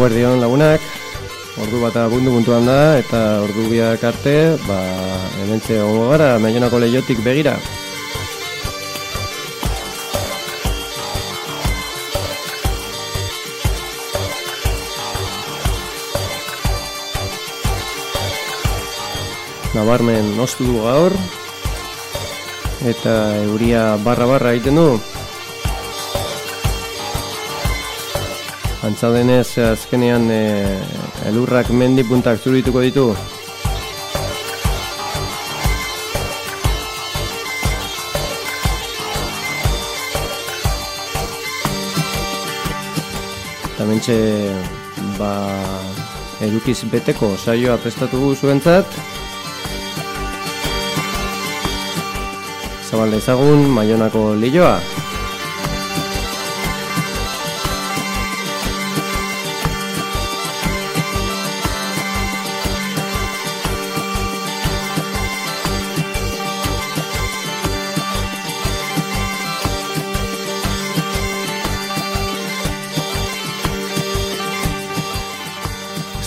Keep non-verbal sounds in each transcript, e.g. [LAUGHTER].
Guardion lagunak, ordu bat abundu puntuan da, eta ordu biak arte, ba, hementxe gongo gara, maionako lehiotik begira. Nabarmen nostu du gaur, eta euria barra-barra egiten du, Antza denez, azkenean e, elurrak mendi puntak zurituko ditu. Eta mentxe, ba, edukiz beteko saioa prestatu zuentzat. Zabalde ezagun, maionako lilloa.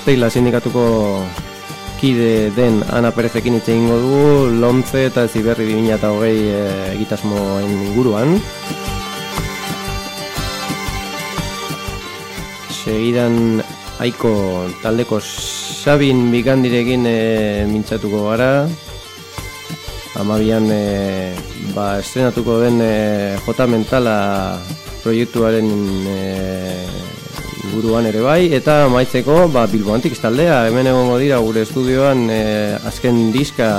Esteila sindikatuko kide den Ana Perezekin hitz egingo dugu Lomtze eta Ziberri 2020 e, egitasmoen inguruan. Segidan aiko taldeko Sabin Bigandirekin e, mintzatuko gara. Amabian e, ba, estrenatuko den e, J Mentala proiektuaren e, buruan ere bai, eta maitzeko ba, Bilbo Antik taldea, hemen egongo dira gure estudioan e, azken diska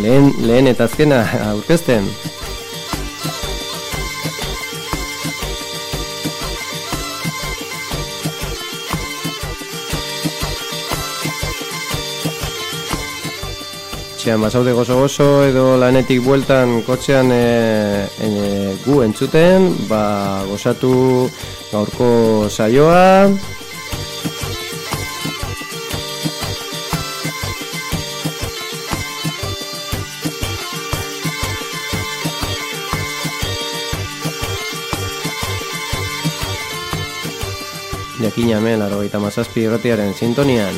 lehen, lehen eta azkena aurkezten. Txean, basaude gozo-gozo edo lanetik bueltan kotxean e, e, gu entzuten, ba, gozatu gaurko saioa. Jakina hemen, laro eta mazazpi erratiaren sintonian.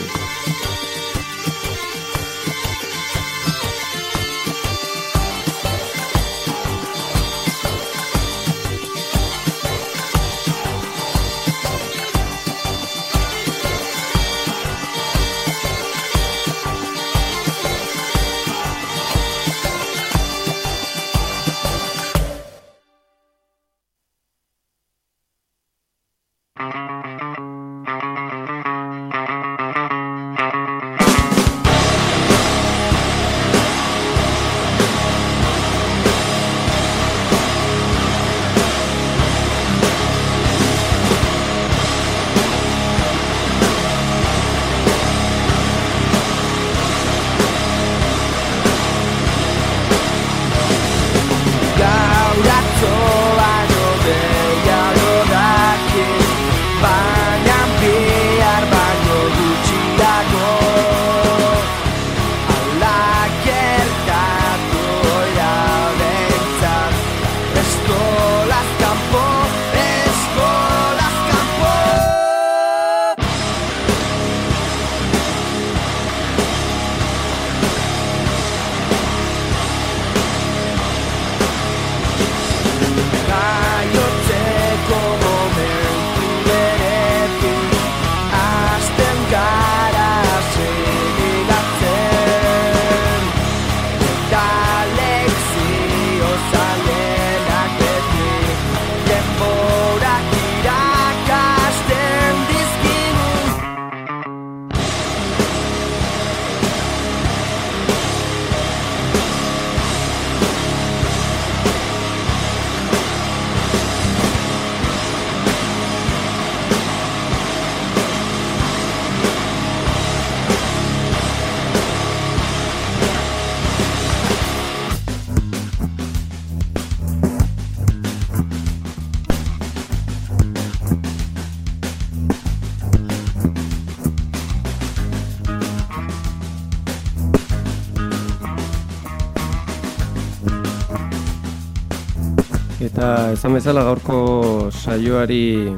Eta ezan bezala gaurko saioari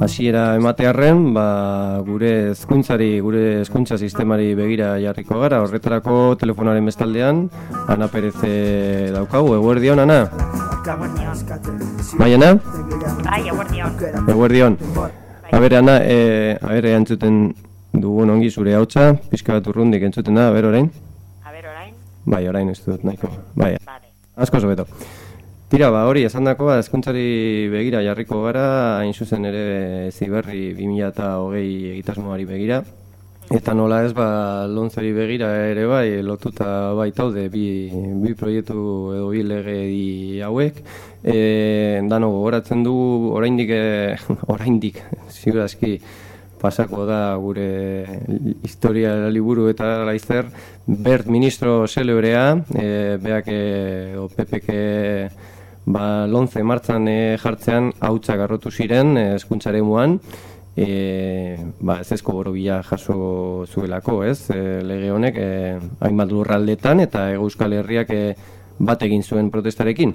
hasiera ematearren, ba, gure hezkuntzari, gure hezkuntza sistemari begira jarriko gara. Horretarako telefonaren bestaldean Ana Perez daukagu. Eguerdion, Ana? Bai, Ana? Bai, eguerdion. Eguerdion. A ber, Ana, e, a ber, entzuten dugun ongi zure hautsa, pizka bat urrundik entzuten da, a ber, orain? A ber, orain? Bai, orain ez dut, nahiko. Bai, asko zobeto. Tira, ba, hori, esan dakoa, eskuntzari begira jarriko gara, hain zuzen ere ziberri 2008 egitasmoari begira. Eta nola ez, ba, lontzari begira ere bai, lotuta baitaude bi, bi proiektu edo bi lege di hauek. E, dano gogoratzen du, oraindik, e, [LAUGHS] oraindik, ziurazki, pasako da gure historia liburu eta laizzer, bert ministro zelebrea, e, beak, e, o PPK, ba, lonze martzan e, jartzean hautsa garrotu ziren eskuntzare muan, e, ba, ez ezko borobila jaso zuelako, ez, e, lege honek, e, hainbat lurraldetan eta Euskal Herriak e, bat egin zuen protestarekin.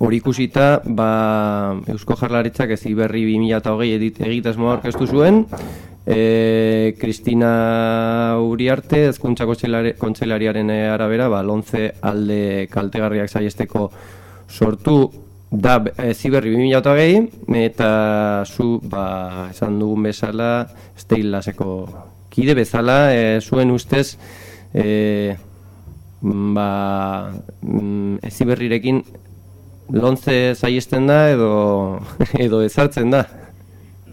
Hori ikusita, ba, Eusko Jarlaritzak ez iberri 2008 egitasmoa orkestu zuen, e, Kristina Uriarte, ezkuntza kontzelariaren arabera, ba, lonze alde kaltegarriak zaiesteko sortu da e, ziberri 2008 eta zu ba, esan dugun bezala laseko kide bezala e, zuen ustez e, ba, mm, e, ziberrirekin lontze zaiesten da edo, [LAUGHS] edo ezartzen da?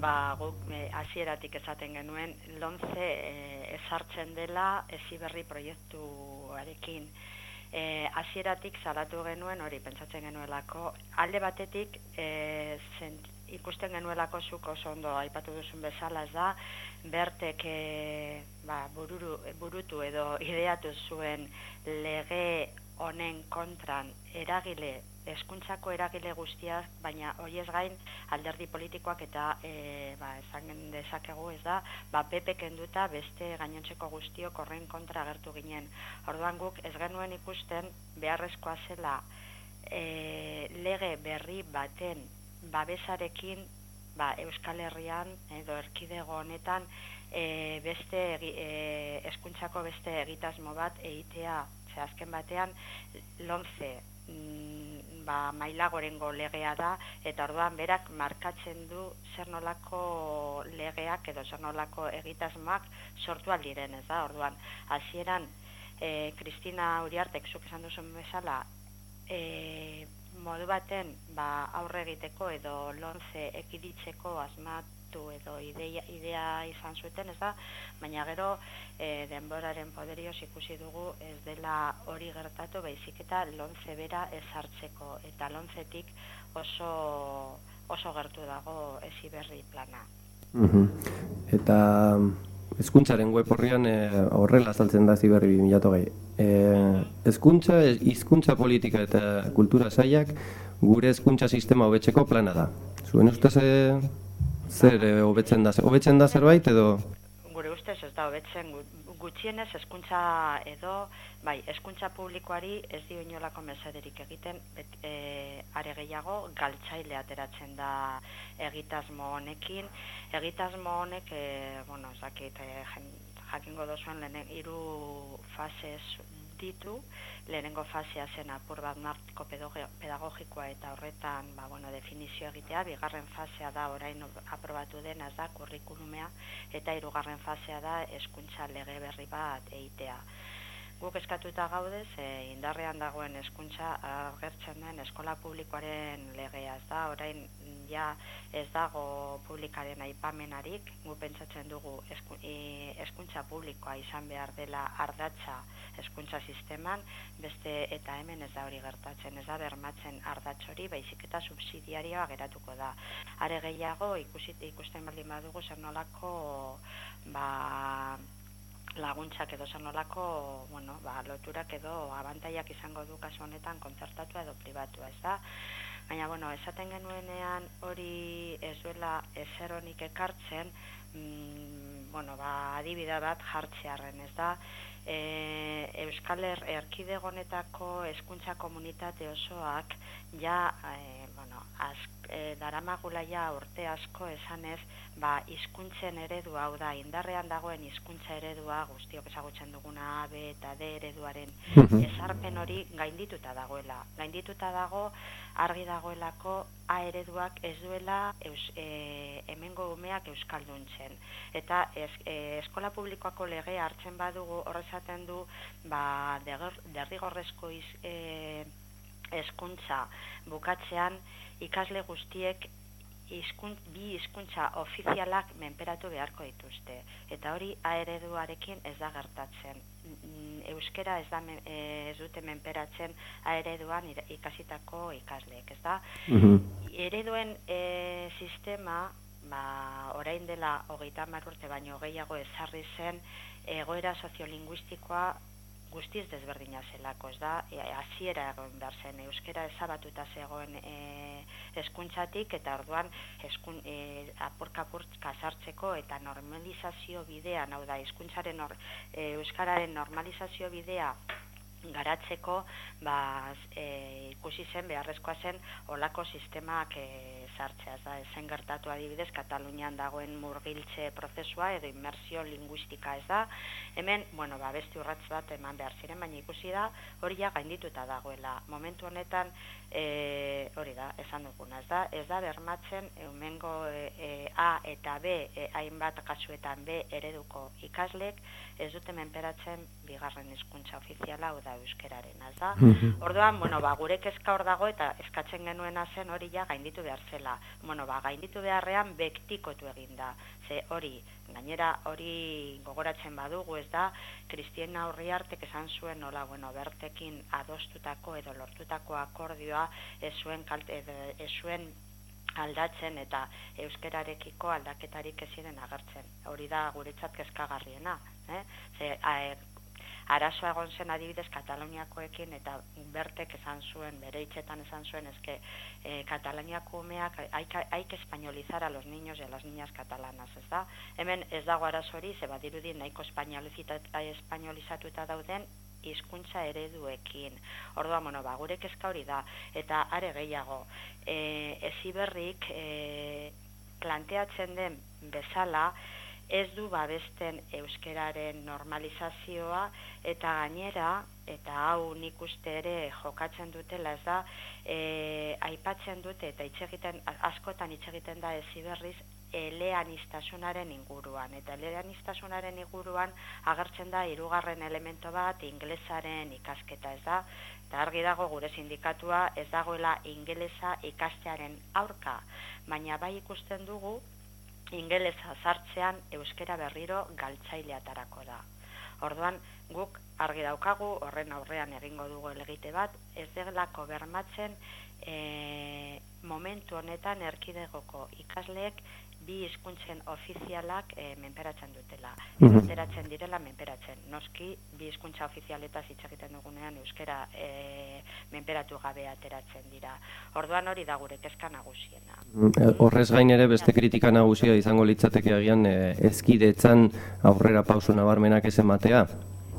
Ba, guk e, hasieratik esaten genuen lontze e, ezartzen dela eziberri proiektuarekin e, hasieratik salatu genuen hori pentsatzen genuelako alde batetik e, ikusten genuelako zuk oso ondo aipatu duzun bezala ez da bertek e, ba, bururu, burutu edo [LAUGHS] ideatu zuen lege honen kontran eragile eskuntzako eragile guztiak, baina hori ez gain alderdi politikoak eta e, ba, esan dezakegu ez da, ba, pepe kenduta beste gainontzeko guztiok horren kontra agertu ginen. Orduan guk ez genuen ikusten beharrezkoa zela e, lege berri baten babesarekin ba, Euskal Herrian edo erkidego honetan e, beste e, eskuntzako beste egitasmo bat eitea, ze azken batean lonze mm, ba, mailagorengo legea da, eta orduan berak markatzen du zer nolako legeak edo zer nolako egitasmoak sortu aldiren, ez da, orduan, hasieran e, Kristina Uriartek zuk esan duzun bezala, e, modu baten ba, aurre egiteko edo lonze ekiditzeko asmat edo idea, idea izan zuten, ez da, baina gero e, denboraren poderioz ikusi dugu ez dela hori gertatu, baizik eta lontze bera ezartzeko, eta lontzetik oso, oso gertu dago ezi berri plana. Eta Ezkuntzaren web horrian e, horrela azaltzen da ziberri 2008. E, ezkuntza, hizkuntza politika eta kultura zaiak gure ezkuntza sistema hobetzeko plana da. Zuen ustez e, Zer, e, hobetzen da, hobetzen da zerbait edo? Gure ustez ez da hobetzen gutxienez eskuntza edo, bai, eskuntza publikoari ez dio inolako mesederik egiten, bet, e, are gehiago galtzaile ateratzen da egitasmo honekin. Egitasmo honek, e, bueno, zakit, e, jakingo dozuen lehen hiru fase ditu, lehenengo fasea zen apur bat martiko pedagogikoa eta horretan ba, bueno, definizio egitea, bigarren fasea da orain aprobatu dena da kurrikulumea eta hirugarren fasea da eskuntza lege berri bat eitea. Guk eskatuta gaude, ze indarrean dagoen eskuntza agertzen den eskola publikoaren legea, ez da, orain ja ez dago publikaren aipamenarik, gu pentsatzen dugu eskuntza publikoa izan behar dela ardatza eskuntza sisteman, beste eta hemen ez da hori gertatzen, ez da bermatzen ardatz hori, baizik eta subsidiarioa geratuko da. Are gehiago, ikusit, ikusten baldin badugu zer nolako, ba, laguntzak edo zanolako, bueno, ba, loturak edo abantaiak izango du kasu honetan kontzertatu edo pribatu, ez da? Baina, bueno, esaten genuenean hori ez duela ezer honik ekartzen, mm, bueno, ba, adibida bat jartzearen, ez da? E, Euskal Erkidegonetako eskuntza komunitate osoak ja, e, bueno, az, e, daramagulaia urte asko esanez, ba, hizkuntzen eredu hau da, indarrean dagoen hizkuntza eredua, guztiok ezagutzen duguna A, B eta D ereduaren ezarpen hori gaindituta dagoela. Gaindituta dago, argi dagoelako A ereduak ez duela eus, e, hemengo umeak euskalduntzen. Eta ez, e, eskola publikoako lege hartzen badugu horrezaten du ba, derrigorrezko iz, e, eskuntza bukatzean ikasle guztiek izkunt, bi hizkuntza ofizialak menperatu beharko dituzte. Eta hori A ereduarekin ez da gertatzen. Mm, euskera ez, da, ez dute menperatzen A ereduan ikasitako ikasleek, ez da? Mm Ereduen e, sistema, ba, orain dela hogeita marrurte baino gehiago ezarri zen, egoera soziolinguistikoa guztiz desberdina zelako, ez da, e, hasiera egon behar zen, euskera ezabatuta zegoen e, eskuntzatik, eta orduan eskun, e, apurka-apurka sartzeko eta normalizazio bidea, hau da, eskuntzaren e, euskararen normalizazio bidea garatzeko ba, e, ikusi zen beharrezkoa zen olako sistemak e, sartzea da zen gertatu adibidez Katalunian dagoen murgiltze prozesua edo inmersio linguistika ez da hemen bueno ba beste urrats bat eman behar ziren baina ikusi da hori ja gaindituta dagoela momentu honetan e, hori da esan duguna ez da ez da bermatzen hemengo e, e, A eta B e, hainbat kasuetan B ereduko ikaslek ez dute menperatzen bigarren hizkuntza ofiziala da euskeraren, ez da? Mhm. Orduan, bueno, ba, gure kezka hor dago eta eskatzen genuena zen hori ja gainditu behar zela. Bueno, ba, gainditu beharrean bektikotu egin da. Ze hori, gainera hori gogoratzen badugu, ez da, Kristien aurri hartek esan zuen, nola, bueno, bertekin adostutako edo lortutako akordioa ez zuen, kalte, ez zuen aldatzen eta euskerarekiko aldaketarik ez ziren agertzen. Hori da guretzat kezkagarriena. Eh? Ze, arazoa egon zen adibidez Kataloniakoekin eta bertek esan zuen, bere hitzetan esan zuen, ezke e, Kataloniako umeak haik espainolizar a los niños y a las niñas catalanas, ez da? Hemen ez dago arazori, ze badirudi nahiko espainolizatuta dauden hizkuntza ereduekin. Orduan, bueno, ba, gure kezka hori da. Eta are gehiago, e, eziberrik e, planteatzen den bezala, ez du babesten euskeraren normalizazioa eta gainera eta hau nik uste ere jokatzen dutela ez da e, aipatzen dute eta itxegiten askotan itxegiten da eziberriz eleanistasunaren inguruan. Eta eleanistasunaren inguruan agertzen da hirugarren elemento bat inglesaren ikasketa ez da? Eta argi dago gure sindikatua ez dagoela ingelesa ikastearen aurka. Baina bai ikusten dugu ingelesa sartzean euskera berriro galtzaileatarako da. Orduan, guk argi daukagu, horren aurrean egingo dugu elegite bat, ez delako bermatzen e, momentu honetan erkidegoko ikasleek bi hizkuntzen ofizialak e, menperatzen dutela. Mm direla menperatzen. Noski, bi hizkuntza ofizialetaz hitz egiten dugunean euskera e, menperatu gabe ateratzen dira. Orduan hori da gure kezka nagusiena. Mm, horrez gain ere beste kritika nagusia izango litzateke agian e, ezkidetzan aurrera pausu nabarmenak ez ematea.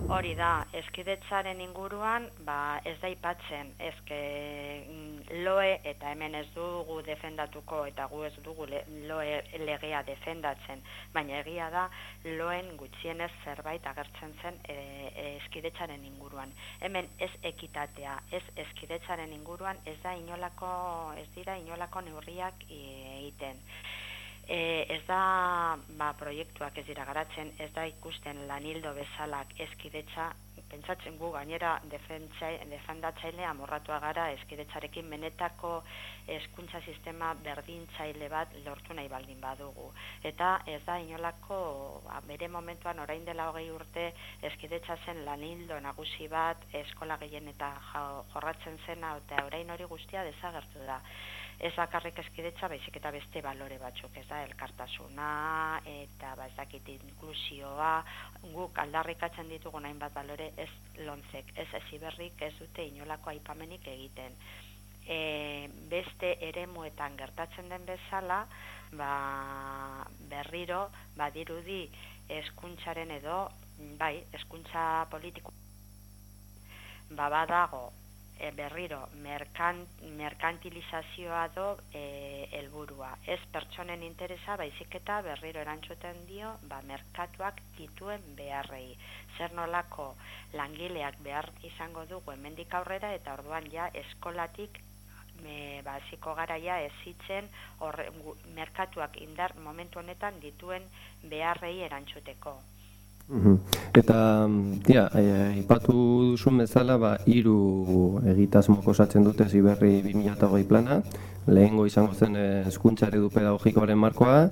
Hori da, eskidetzaren inguruan, ba, ez da ipatzen, ezke mm, loe eta hemen ez dugu defendatuko eta gu ez dugu loe legea defendatzen, baina egia da loen gutxienez zerbait agertzen zen e, e, eskidetzaren inguruan. Hemen ez ekitatea, ez eskidetzaren inguruan, ez da inolako, ez dira inolako neurriak egiten. E, ez da ba, proiektuak ez dira garatzen, ez da ikusten lanildo bezalak eskidetza, pentsatzen gu gainera defendatzaile amorratua gara eskidetzarekin menetako eskuntza sistema berdintzaile bat lortu nahi baldin badugu. Eta ez da inolako ba, bere momentuan orain dela hogei urte eskidetza zen lanildo nagusi bat eskola gehien eta jorratzen zena eta orain hori guztia desagertu da ez bakarrik eskidetza, baizik eta beste balore batzuk, ez da, elkartasuna, eta ba, ez dakit inklusioa, guk aldarrikatzen ditugu nahin bat balore, ez lontzek, ez eziberrik ez dute inolako aipamenik egiten. E, beste eremuetan gertatzen den bezala, ba, berriro, badirudi eskuntzaren edo, bai, eskuntza politiko, ba, badago, e, berriro merkant, merkantilizazioa do e, helburua. Ez pertsonen interesa baizik eta berriro erantzuten dio ba, merkatuak dituen beharrei. Zer nolako langileak behar izango dugu hemendik aurrera eta orduan ja eskolatik me basiko garaia ez hitzen merkatuak indar momentu honetan dituen beharrei erantzuteko. Eta, tia, e, ipatu duzun bezala, ba, iru egitasmoko osatzen dute ziberri 2008 plana, lehengo izango zen eskuntza eredu pedagogikoaren markoa,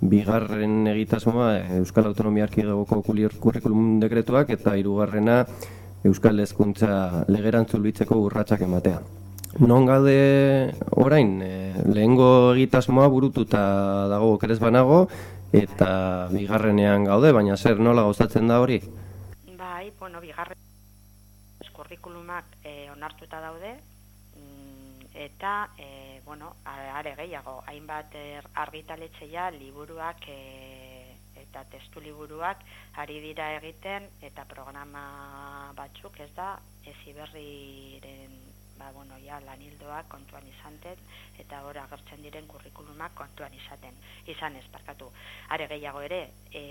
bigarren egitasmoa Euskal Autonomia Arkidegoko kurrikulum dekretuak, eta hirugarrena Euskal Hezkuntza legerantzu urratsak ematea. Non gaude orain, e, lehengo egitasmoa burututa dago okeres banago, eta bigarrenean gaude, baina zer nola gozatzen da hori? Bai, bueno, bigarren kurrikulumak e, onartuta daude, mm, eta, e, bueno, are gehiago, hainbat er, argitaletxeia liburuak e, eta testu liburuak ari dira egiten, eta programa batzuk ez da, ez iberriren ba, bueno, ja, lanildoak kontuan izanten, eta hor agertzen diren kurrikulumak kontuan izaten, izan ez, parkatu. Are gehiago ere, e,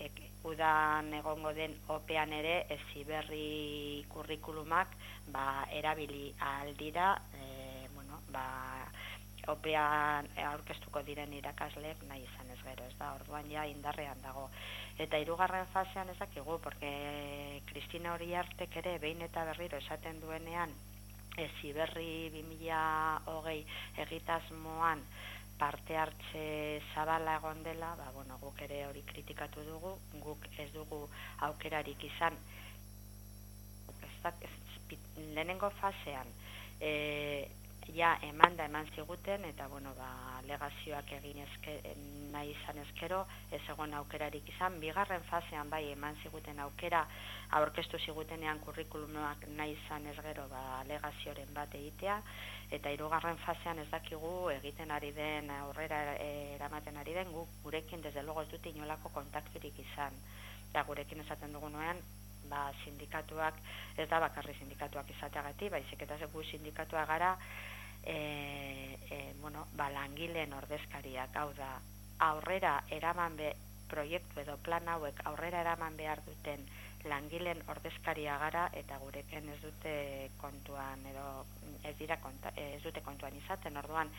e, udan egongo den opean ere, ez berri kurrikulumak ba, erabili aldira, e, bueno, ba, opean aurkeztuko diren irakasleek nahi izan ez gero, ez da, orduan ja indarrean dago. Eta hirugarren fasean ezakigu, porque Kristina Horiartek ere behin eta berriro esaten duenean ez iberri 2008 egitasmoan parte hartze zabala egon dela, ba, bueno, guk ere hori kritikatu dugu, guk ez dugu aukerarik izan, ez, ez, lehenengo fasean, e, ja eman da eman ziguten eta bueno ba legazioak egin eske, nahi izan eskero ez egon aukerarik izan. Bigarren fasean bai eman ziguten aukera aurkeztu zigutenean kurrikulumak nahi izan ez gero ba legazioren bat egitea. Eta hirugarren fasean ez dakigu egiten ari den aurrera eramaten ari den guk gurekin desde luego ez dute inolako kontakturik izan. Eta gurekin esaten dugunean ba sindikatuak ez da bakarri sindikatuak izateagatik baizik eta zebu sindikatua gara e, e, bueno, ba, langileen ordezkariak, hau da, aurrera eraman be, proiektu edo plan hauek aurrera eraman behar duten langileen ordezkaria gara eta gureken ez dute kontuan edo ez dira konta, ez dute kontuan izaten. Orduan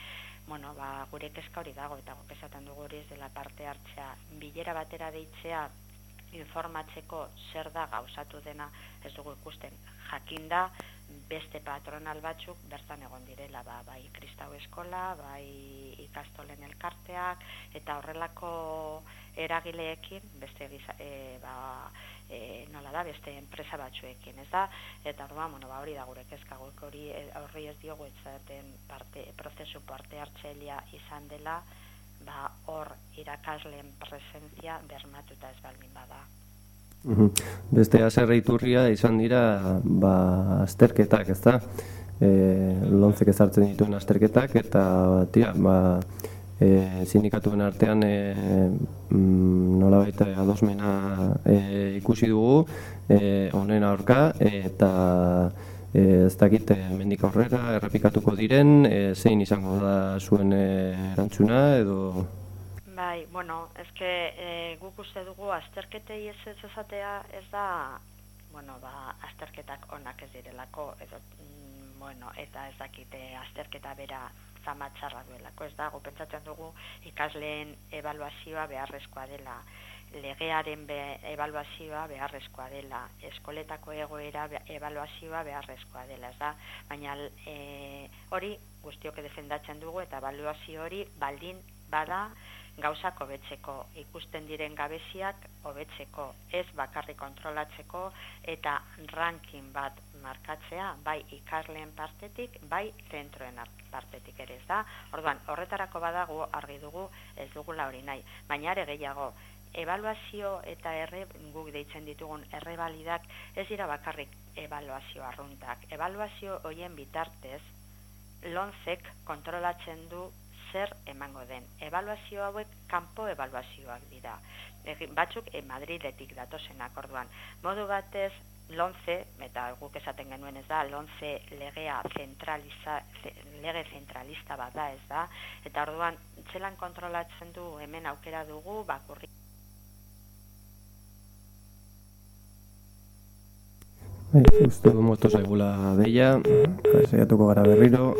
bueno ba gure kezka hori dago eta guk esaten dugu hori ez dela parte hartzea. Bilera batera deitzea informatzeko zer da gauzatu dena ez dugu ikusten. Jakinda beste patronal batzuk bertan egon direla, ba, bai kristau eskola, bai ikastolen elkarteak, eta horrelako eragileekin, beste giza, e, ba, e, nola da, beste enpresa batzuekin, ez da? Eta orduan, bueno, ba, hori da gure kezka hori e, horri ez diogu etzaten parte, prozesu parte hartzelia izan dela, ba, hor irakasleen presentzia bermatuta ez balmin bada. Beste azerre iturria izan dira ba, azterketak, ez da? E, lontzek ezartzen dituen azterketak, eta tia, ba, e, sindikatuen artean e, mm, nola baita adosmena e, ikusi dugu e, honen aurka, eta e, ez dakit e, mendik aurrera errepikatuko diren, e, zein izango da zuen e, erantzuna, edo... Bai, bueno, ez que e, guk uste dugu azterketei ez ez ezatea ez da, bueno, ba, azterketak onak ez direlako, edo, mm, bueno, eta ez dakite azterketa bera zamatxarra duelako, ez da, gupentsatzen dugu ikasleen evaluazioa beharrezkoa dela, legearen be, evaluazioa beharrezkoa dela, eskoletako egoera be, evaluazioa beharrezkoa dela, ez da, baina e, hori guztioke defendatzen dugu eta evaluazio hori baldin bada, gauzak hobetzeko ikusten diren gabeziak hobetzeko ez bakarri kontrolatzeko eta ranking bat markatzea bai ikasleen partetik bai zentroen partetik ere ez da orduan horretarako badago argi dugu ez dugu hori nahi. Baina are gehiago evaluazio eta erre guk deitzen ditugun errebalidak ez dira bakarrik evaluazio arruntak. Evaluazio hoien bitartez lonzek kontrolatzen du zer emango den. Evaluazio hauek kanpo evaluazioak dira. Batzuk e, Madridetik datosenak orduan. Modu batez lonze, eta guk esaten genuen ez da, lonze legea zentraliza, lege zentralista bat da ez da, eta orduan txelan kontrolatzen du hemen aukera dugu, bakurri. Bai, uste du moto zaigula deia, zaiatuko gara berriro.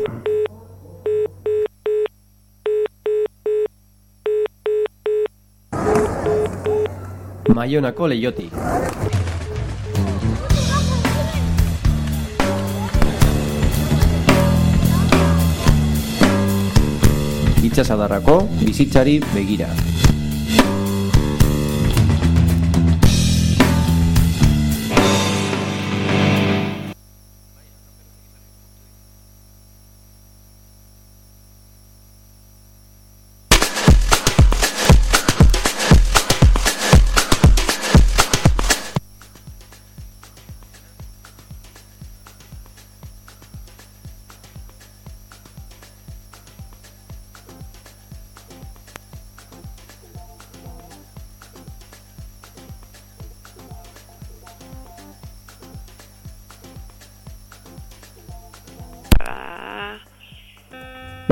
Maionako lehioti. Itxasadarrako bizitzari begira.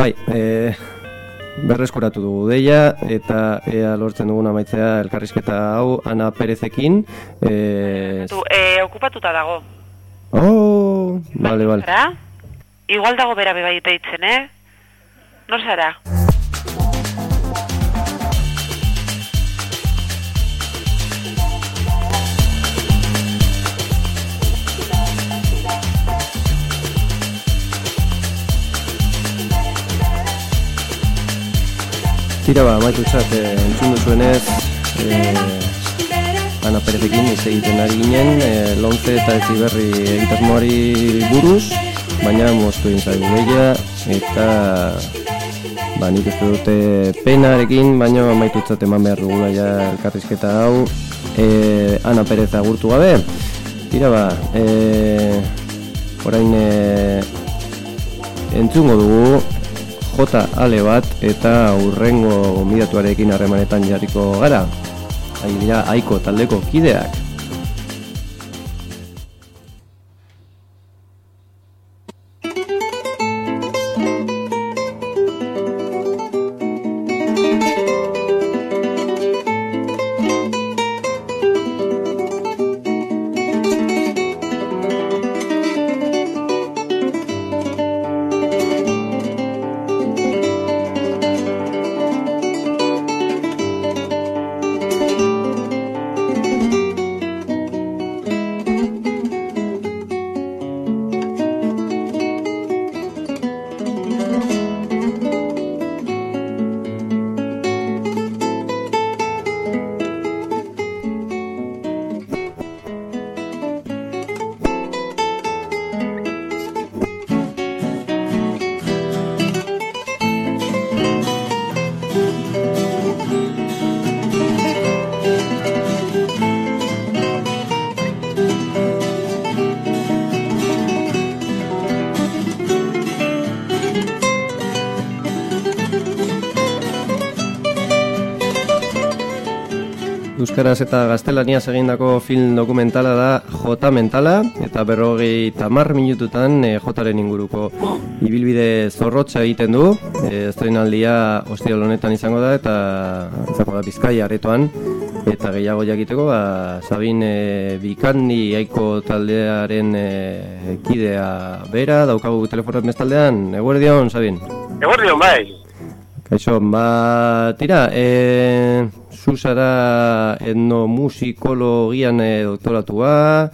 Bai, e, berreskuratu dugu deia eta ea lortzen dugun amaitzea elkarrizketa hau Ana Perezekin. E, tu, e, okupatuta dago. Oh, vale, vale. Igual dago bera bebai deitzen, eh? Nor zara? Tira ba, maitu txat, e, entzun duzuenez, e, Ana Perezekin ez egiten ari ginen, e, lonze eta ez berri egitasmoari buruz, baina moztu egin zaigu behia, eta ba, nik uste dute penarekin, baina maitu txat eman behar dugula ja elkarrizketa hau, e, Ana Perez agurtu gabe. Tira ba, e, orain e, entzungo dugu, J ale bat eta urrengo gomidatuarekin harremanetan jarriko gara. Hai dira aiko taldeko kideak. Euskaraz eta gaztelaniaz egindako film dokumentala da J Mentala eta berrogei tamar minututan e, Jaren inguruko ibilbide zorrotza egiten du. E, estrenaldia ostial honetan izango da eta izango da Bizkai aretoan. Eta gehiago jakiteko ba, Sabin e, Bikandi aiko taldearen e, kidea bera daukagu telefonoz mestaldean Eguerdion, Sabin? Eguerdion, bai. Kaixo, ba, tira, e, zuzara etnomusikologian e, doktoratua,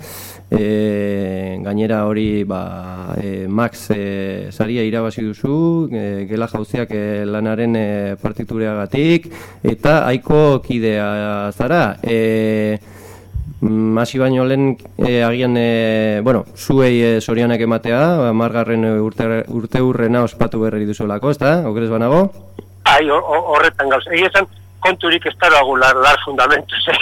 e, gainera hori ba, e, Max e, saria irabazi duzu, e, gela jauziak e, lanaren e, partitureagatik, eta aiko kidea zara. E, Masi baino lehen e, agian, e, bueno, zuei e, sorianak ematea, margarren urte, urte urrena ospatu berri duzulako, ez da? Okrez banago? Ai, horretan gauz. Egi esan, konturik ez dara lar, lar fundamentu, [LAUGHS] ze.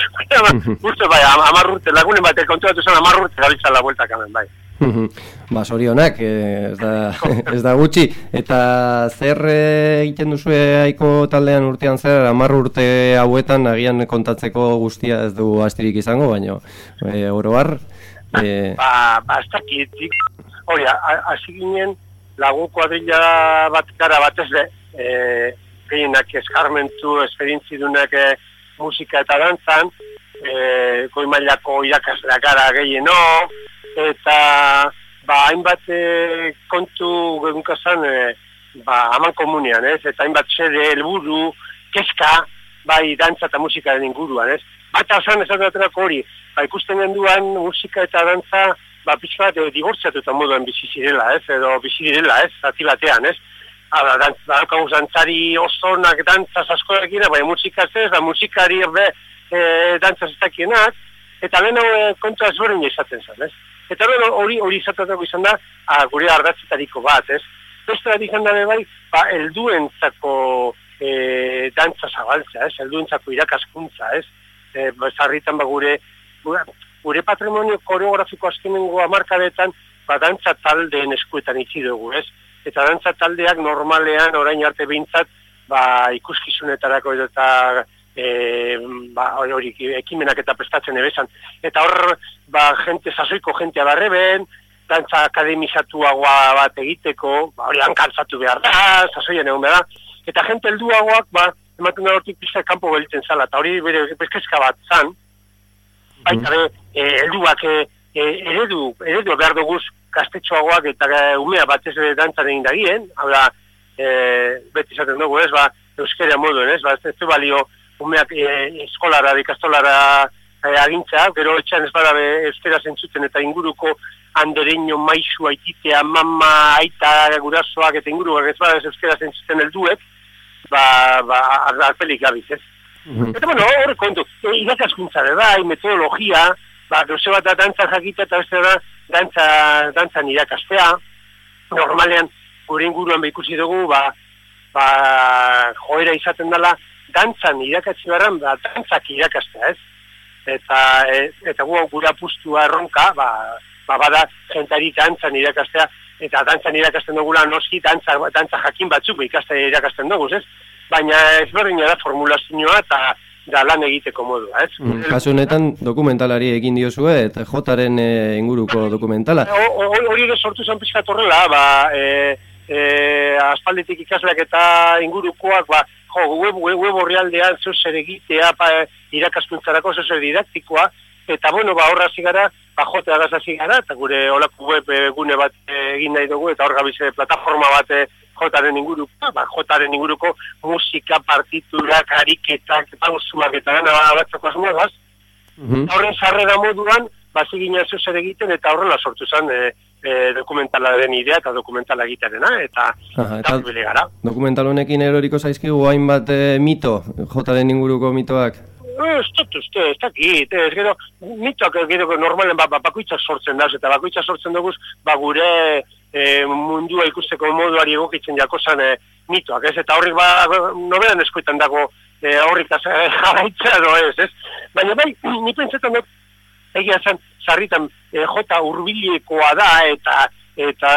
Urte bai, amarrurte, lagunen bat, konturatu zen amarrurte gabiltza la vuelta kamen, bai. ba, sorionak, ez da, [LAUGHS] ez da gutxi. Eta zer egiten duzu aiko taldean urtean zer, amar urte hauetan agian kontatzeko guztia ez du astirik izango, baina e, oro har, E, ba, ba, ez dakit, dik- hori, hasi ginen lagun kuadrilla bat gara batez de, e, gehienak eskarmentu, esperientzidunak e, musika eta dantzan, e, goi mailako irakasleak gara gehieno, eta ba, hainbat e, kontu gehunkazan, e, ba, haman komunian, ez? Eta hainbat sede, helburu, keska, bai, dantza eta musikaren inguruan, ez? Bata osan esateaterako hori, ba, ikusten genduan musika eta dantza, ba, pixka bat e, dibortziatuta moduan bizi zirela, ez? Edo bizi direla, ez? Zati batean, ez? Hala, dantz, badaukagu dantzari osonak dantzaz askorekin, bai, musika ez, da musikari be, e, dantzaz ez dakienak, eta lehen hau kontra ezberdin izaten zen, ez? Eta lehen hori hori izatatuko izan da, a, gure ardatzetariko bat, ez? Beste bat izan da bai, ba, elduentzako e, dantza zabaltza, ez? Elduentzako irakaskuntza, ez? E, ba, sarritan ba gure, gure, gure patrimonio koreografiko azkenengo amarkadetan, ba, dantza taldeen eskuetan itzi dugu, ez? Eta dantza taldeak normalean orain arte behintzat, ba, ikuskizunetarako eta e, ba, hori, ekimenak eta prestatzen ebezan. Eta hor, ba, jente, sasoiko jentea barreben, dantza akademizatuagoa bat egiteko, ba, hori hankantzatu behar da, sasoien egon behar da, eta jente helduagoak, ba, ematen da hortik pizka kanpo gelditzen zala, eta hori bere bezkezka bat zan, baita be, e, helduak e, e, eredu, eredu behar duguz kastetxoagoak eta e, umea batez ere dantzan egin dagien, hau da, e, beti izaten dugu ez, ba, euskeria moduen ez, ba, ez du balio umeak e, eskolara, ikastolara e, agintza, gero etxean ez bada euskera zentzuten eta inguruko andereño maisu aititea, mama, aita, gurasoak eta inguruak ez bada ez euskera zentzuten helduek, ba, ba, ar- arpelik gabiz, ez? mhm. Eta bueno, hor kontu, e, irakaskuntza de bai, metodologia, ba, gauze bat da dantza jakita eta beste da dantza, dantzan irakastea. Normalean, gure inguruan ba ikusi dugu, ba, ba, joera izaten dela, dantzan irakatzi barran, ba, dantzak irakastea, ez? Eta, e, eta gu gure apustua erronka, ba, ba, bada jentari dantzan irakastea, eta dantzan irakasten dugula noski dantza, dantza jakin batzuk ikaste irakasten dugu, ez? Baina ezberdina da formulazioa eta da lan egiteko modua, ez? Mm, Kasu honetan dokumentalari egin diozue eta jotaren e, inguruko dokumentala. Hori ere sortu zen pixkat horrela, ba, e, e, aspalditik ikasleak eta ingurukoak, ba, jo, web, web, web orrialdean zeu zer egitea, pa, irakaskuntzarako zeu zer didaktikoa, eta bueno, ba, horra hasi gara, ba, jotea gaz hasi gara, eta gure olako web e, gune bat e, egin nahi dugu, eta hor gabize plataforma bat jotaren inguruko, ba, jotaren inguruko musika, partiturak, ariketak, pausuak eta gana batzako asmoaz, Mhm. horren sarrera moduan, basi ginen zeu zer egiten, eta horrela sortu zen e, e, dokumentalaren idea eta dokumentala egitearena, eta Aha, eta eta gara. dokumental honekin eroriko zaizkigu hainbat e, mito, jotaren inguruko mitoak. Ez dut, dut, ez dakit, ez gero, mitoak gero normalen ba, ba, bakoitzak sortzen dauz, eta bakoitzak sortzen dugu, ba gure e, mundua ikusteko moduari egokitzen jakozan e, mitoak, ez? Eta horrik ba, nobedan eskoitan dago e, horrik e, jarraitzea edo ez, ez? Baina bai, [CLEARS THROAT] ni pentsetan dut, egia zen, sarritan e, jota hurbilekoa da, eta eta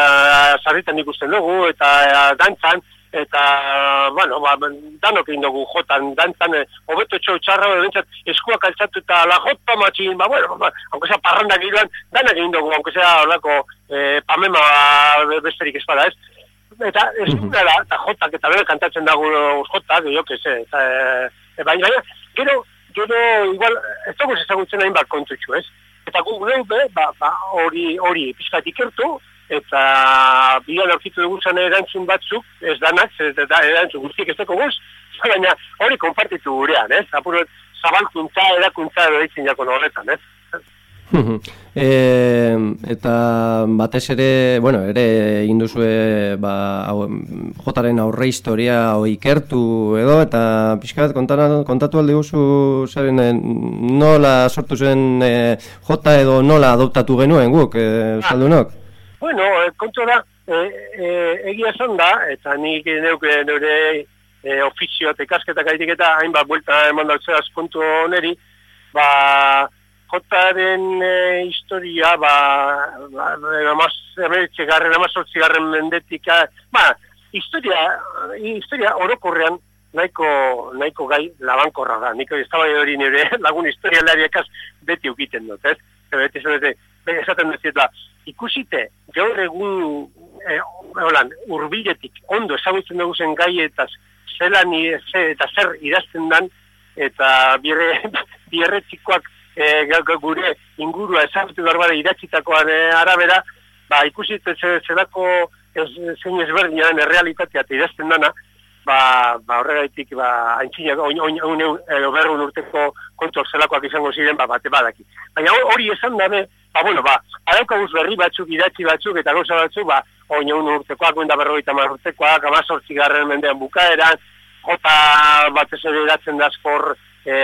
sarritan ikusten dugu, eta e, dantzan, eta, bueno, ba, danok egin dugu jotan, dantzan, e, hobeto txo txarra, bentsat, eskuak altzatu eta la jota matxin, ba, bueno, ba, aunque sea parranda giroan, danak egin dugu, aunque sea horlako e, pamema besterik ez bada, ez? Eta ez da, eta jotak, eta bere kantatzen dago jotak, jo, que se, eta, e, baina, gero, gero, igual, ez dugu ezagutzen hain bat kontutxu, ez? Eta gu gure, be, ba, ba, hori, hori pizkat ikertu, eta bilan aurkitu dugu zen erantzun batzuk, ez danak, ez da erantzun guztiek ez dugu guz, baina hori konpartitu gurean, ez? Apuro, zabalkuntza, erakuntza edo ditzen jako horretan, ez? e, eta batez ere, bueno, ere egin duzue ba, hau, jotaren aurre historia o ikertu edo, eta pixka bat kontana- kontatu alde guzu, zaren, eh, nola sortu zen e, jota edo nola adoptatu genuen guk, e, euskaldunok? Bueno, e, kontu da, e, e, egia esan da, eta nik neuke neure e, ofizio eta ikasketak gaitik eta hainbat buelta eman dautzeaz kontu oneri, ba, jotaren e, historia, ba, ba, amaz, emeritxegarren, amazortzigarren mendetik, a- ba, historia, historia orokorrean nahiko, nahiko gai labankorra da. Nik ez hori nire [LAUGHS] lagun historialariakaz beti ukiten dut, ez? Beti esan dute, be, esaten dut da, ikusite, gaur egun, e, holan, urbiletik, ondo ezagutzen dugu zen gai eta zelan ze, eta zer idazten dan, eta bierre, [LAUGHS] bierre txikoak e, gure ingurua ezagutu berbara idatzitakoan e, arabera, ba, ikusite zelako ez, zein ezberdinan errealitatea eta idazten dana, ba, ba horregaitik ba aintzina oin oin oin berrun urteko kontrol zelakoak izango ziren ba bate badaki. Baina hori esan dabe, ba bueno, ba, adaukaguz berri batzuk idatzi batzuk eta gauza batzuk ba oin oin urtekoak, oin da urtekoak, amazortzi garren mendean bukaeran, jota batez ere idatzen dazkor e,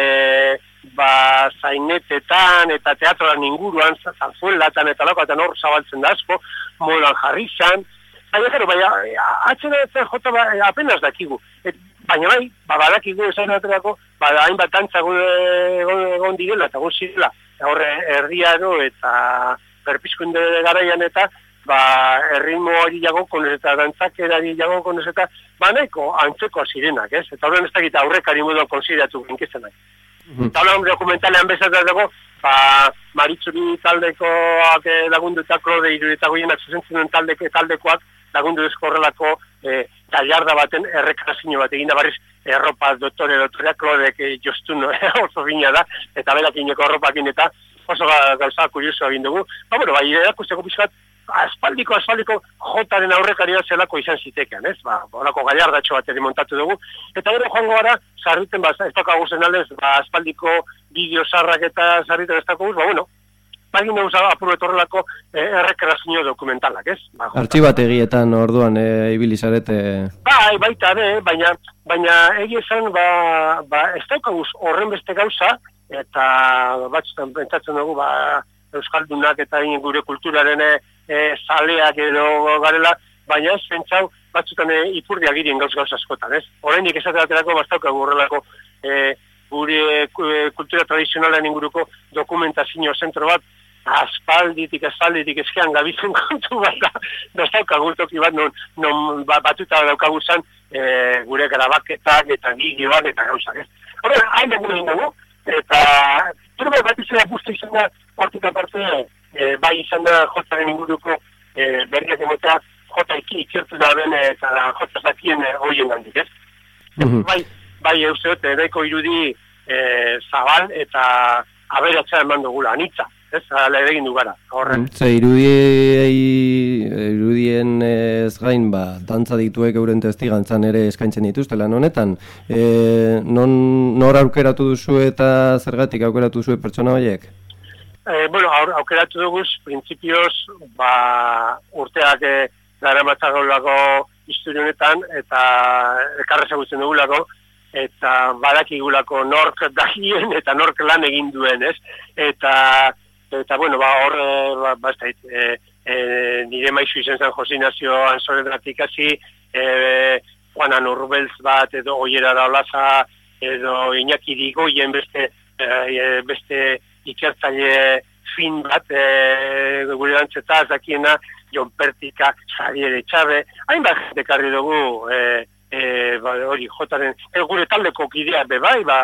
ba, zainetetan eta teatroan inguruan, zanzuelatan eta lakoatan hor zabaltzen dazko, modan jarri zan, Baina, gero, baina, atxera ez jota ba, apenas dakigu. Et, baina bai, ba, badakigu esan aterako, ba, hainbat antza egon direla eta zirela, horre erdiaro eta perpiskunde garaian eta, ba, erritmo hori jago konez eta dantzak erari jago konez eta, ba, nahiko antzeko zirenak, ez? Eta horren ez dakit aurrekari moduan konsideratu ginkizenak. Mm Eta horren dokumentalean bezatzen dago, ba, maritzuri taldekoak lagundu eta klode irudetago jenak zuzentzen taldeko, taldekoak, lagundu duzko horrelako e, tallarda baten errekrazio bat egin da barriz erropa doktore doktorea klodek e, jostun [LAUGHS] oso gina da eta belak ineko erropakin eta oso gauza kurioso egin dugu ba, bueno, bai, erakusteko pixkat aspaldiko, aspaldiko jotaren aurrekari da zelako izan zitekean, ez? Ba, horako gaiardatxo bat eri montatu dugu. Eta gero joango gara, sarriten, ba, ez tokagu zen aldez, ba, aspaldiko bideo sarrak eta sarriten ez ba, bueno, bagin nauz apuru etorrelako eh, errekrazio dokumentalak, ez? Ba, Artxibat egietan orduan e, ibilizarete... Bai, baita, be, baina, baina egi esan, ba, ba, ez daukaguz horren beste gauza, eta batzutan pentsatzen dugu, ba, Euskaldunak eta gure kulturaren e, zaleak edo garela, baina ez pentsau batzutan e, ipurdia girien gauz gauz askotan, ez? Horrenik esateaterako bastaukagu horrelako e, gure e, kultura tradizionalen inguruko dokumentazio zentro bat, aspalditik, aspalditik eskean gabitzen [LAUGHS] kontu bat da, dozauka gultoki bat, non, non ba, batuta daukagu zan, e, gure grabaketak eta gigioak eta gauzak, ez. Horren, hain dugu dugu, eta turbe bat izan guzti izan da, hortik aparte, e, bai izan da jotzaren inguruko e, berriak emotea, jota iki ikirtu da ben, eta jota zakien e, hoien handik, ez. Mm Bai, bai euseot, edaiko irudi e, zabal eta aberatza eman dugula, anitza ez, ala egin du gara, horren. Mm, ze, irudiei, irudien ez gain, ba, dantza dituek euren testigantzan ere eskaintzen dituzte lan honetan. E, non, nor aukeratu duzu eta zergatik aukeratu duzu pertsona horiek? E, bueno, aukeratu duguz, prinsipioz, ba, urteak e, gara matzagolako historionetan, eta ekarrezagutzen dugulako, eta badakigulako nork [LAUGHS] dahien eta nork lan egin duen, ez? Eta eta bueno, ba, hor, eh, ba, ba, ez e, e, nire maizu izen zen Josinazio Anzoredratik hasi, e, Juanan Urbelz bat, edo Oiera Daulaza, edo Iñaki Digoien beste, e, beste ikertzaile fin bat, e, gure dantzeta, zakiena, Jon Pertika, Javier Etxabe, hainbat dekarri dugu, e, e, ba, hori jotaren, e, gure taldeko kidea be bai, ba,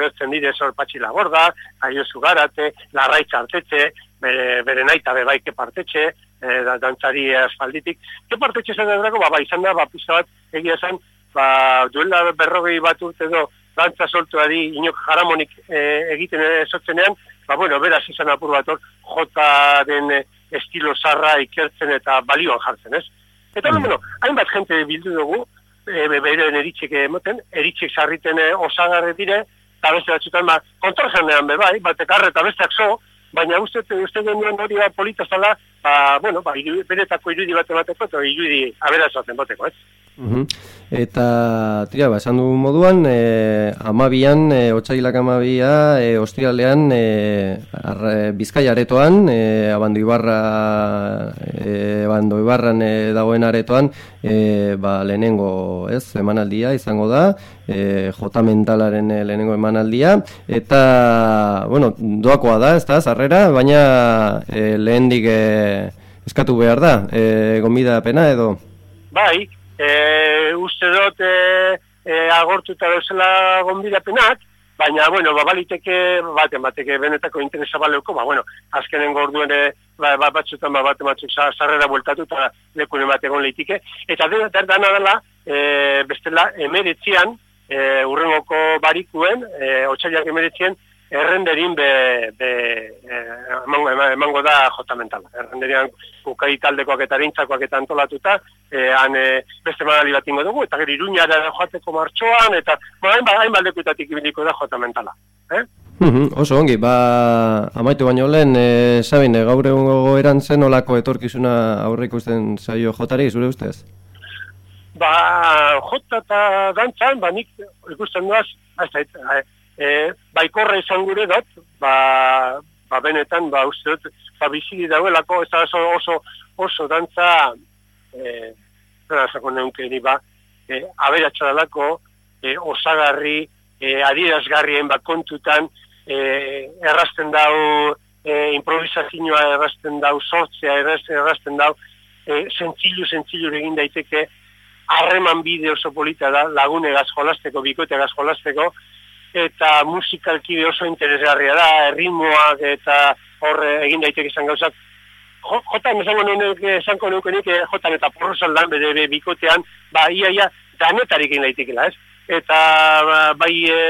gertzen dire zor patxila gorda, aiozu garate, larraitz artetxe, bere, bere naita be bai kepartetxe, e, da, dantzari asfalditik, kepartetxe zen edo, ba, ba, izan da, ba, pizta bat, egia zen, ba, duela berrogei bat urte do, dantza soltuari inok jaramonik e, egiten esotzenean, ba, bueno, beraz izan apur bat hor, jotaren estilo zarra ikertzen eta balioan jartzen, ez? Eta, mm. bueno, hainbat jente bildu dugu, e, beren eritxek emoten, eritxek sarriten e, osagarre dire, eta beste batzutan, ba, kontorjenean be bai, bat ekarre eta besteak zo, baina uste, uste genuen hori da polita zala, ba, bueno, ba, iru, beretako irudi bat emateko, eta irudi aberazatzen bateko, ez? Mhm. Eta, tira, ba, esan dugun moduan, e, amabian, e, otxailak amabia, e, ostrialean, e, arre, bizkai aretoan, e, abandu ibarra, e, abandu ibarran e, dagoen aretoan, e, ba, lehenengo, ez, emanaldia izango da, e, jota mentalaren e, lehenengo emanaldia, eta, bueno, doakoa da, ez da, zarrera, baina e, lehendik e, eskatu behar da, e, gombida pena edo? Bai, e, uste dut e, e, agortuta dauzela gonbidapenak, baina, bueno, babaliteke, bate, bateke benetako interesa baleuko, ba, bueno, azkenen gorduen ba, ba, batzutan ba, bat batzuk sarrera bueltatu eta lekune bat egon lehitike. Eta dena, dena dela, e, bestela, emeretzian, e, urrengoko barikuen, e, otxailak emeretzien, errenderin be, be e, emango, emango da jota mentala. Errenderian kukai taldekoak eta rintzakoak eta antolatuta, e, han e, beste manali bat ingo dugu, eta gero iruña da joateko martxoan, eta ba, hain, hain baldekutatik ibiliko da jota mentala. Eh? Mm oso ongi, ba, amaitu baino lehen, e, sabin, e, gaur egun gogoeran zen olako etorkizuna aurre ikusten zaio jotari, zure ustez? Ba, jota eta dantzan, ba, nik ikusten duaz, e, baikorra izan gure dut, ba, ba benetan, ba, uste dut, ba, biziki dauelako, ez da oso, oso, oso dantza, e, zera zako neunkeni, ba, e, aberatxa dalako, e, osagarri, e, adierazgarrien bat kontutan, e, errasten dau, e, improvisazioa errasten dau, sortzea errasten, errasten dau, e, zentzilu, zentzilu egin daiteke, harreman bide oso polita da, lagune gazkolasteko, bikote gazkolasteko, eta musikalki oso interesgarria da, ritmoak eta hor egin daiteke izan gauzak. Jotan esango nuke, esango nuke nik, eh, jotan eta porro saldan bere bikotean, ba, ia, ia, danetarik egin daitekela, ez? Eta ba, bai e,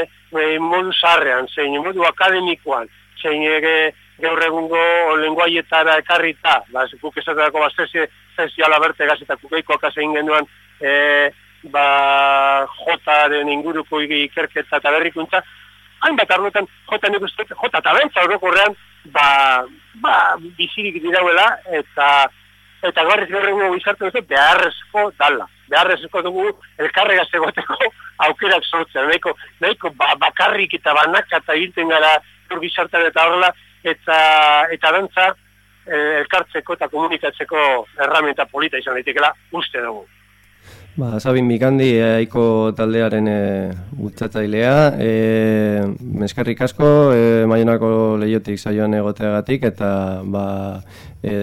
modu zarrean, zein modu akademikoan, zein ege gaur egungo lenguaietara ekarrita, ba, guk esatako ba, zezi, zezi alaberte gazeta kukeikoak azein genduan, e, ba, jotaren inguruko ikerketa eta berrikuntza, hainbat arlotan jota nik uste, jota eta bentsa horrekorrean, ba, ba, bizirik dirauela, eta eta garriz gerrengo bizartu dute, beharrezko dala. Beharrezko dugu elkarrega zegoteko aukerak sortzen. Nahiko, nahiko ba, bakarrik eta banaka eta hilten gara bizartan eta horrela, eta, eta dantza eh, elkartzeko eta komunikatzeko erramenta polita izan daitekela uste dugu. Ba, Sabin Mikandi, aiko taldearen e, gutxatzailea, e, meskarrik asko, e, maionako lehiotik saioan egoteagatik, eta ba, e,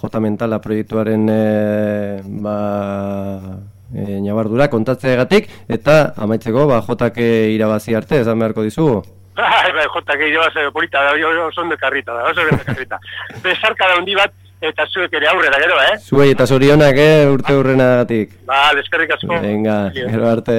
J Mentala proiektuaren e, ba, e, nabardura kontatzeagatik, eta amaitzeko, ba, Jotak irabazi arte, ezan beharko dizugu? [LAUGHS] Bai, bai, Jotak irabazi polita, da, oso dekarrita, da, oso dekarrita. [LAUGHS] Besarka da hundi bat, eta zuek ere aurrera gero, eh? Zuei eta zorionak, eh, urte urrenagatik. Ba, eskerrik asko. Venga, gero arte.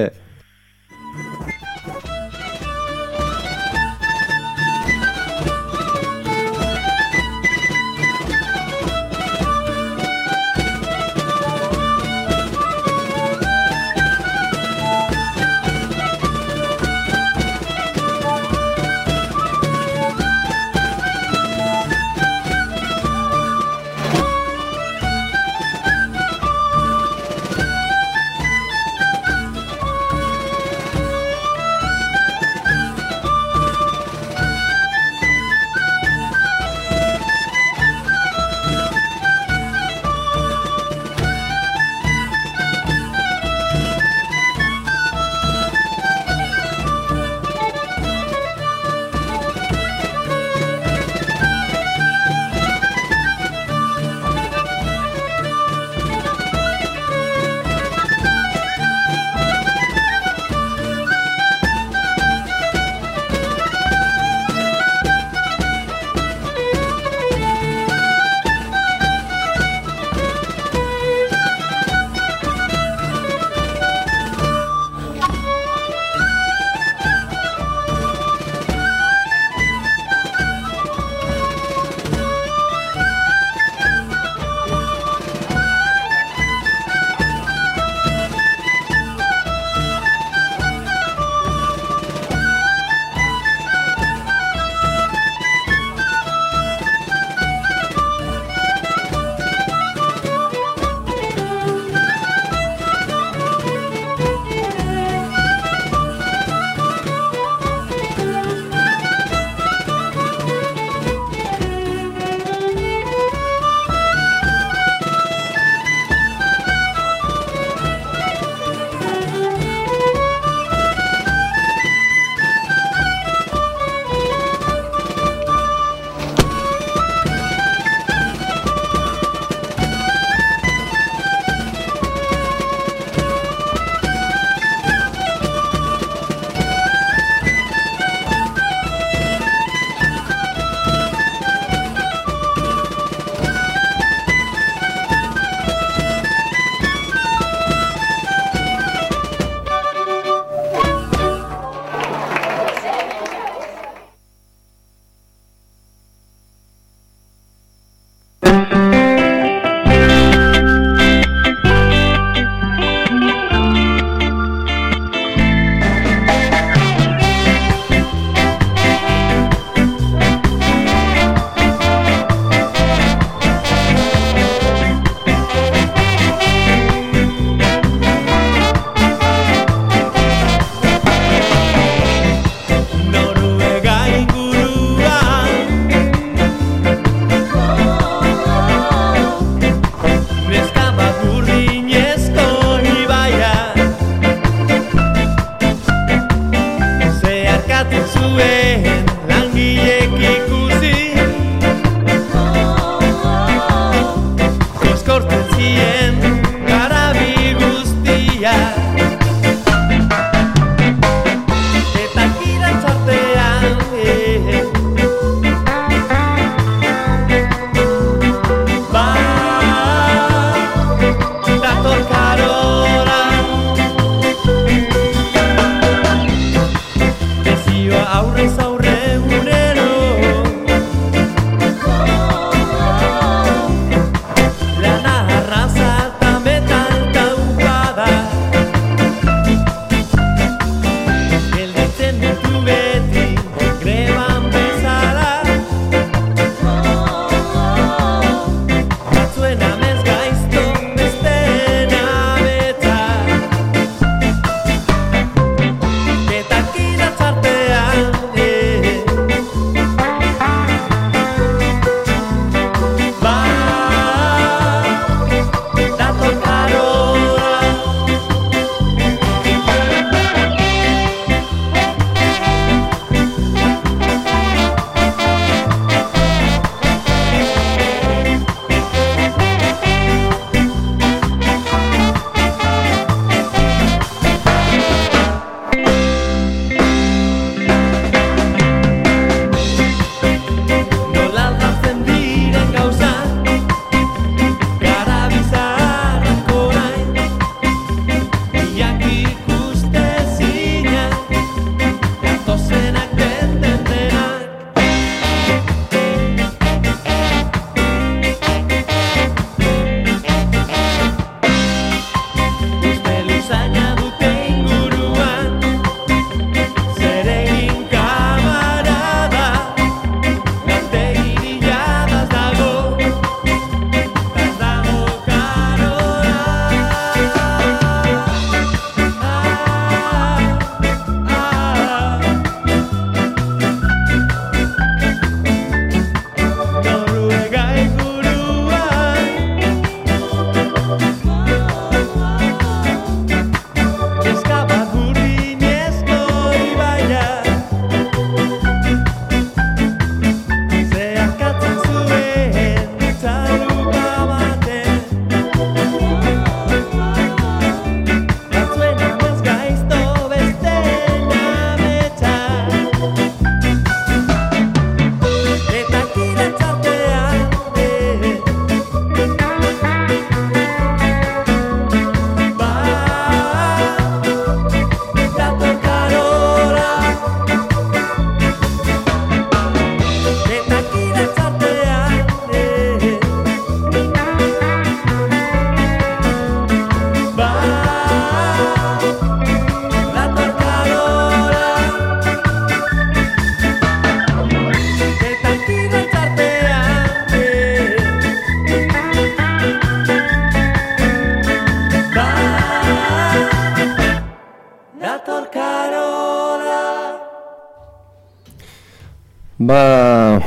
Ba,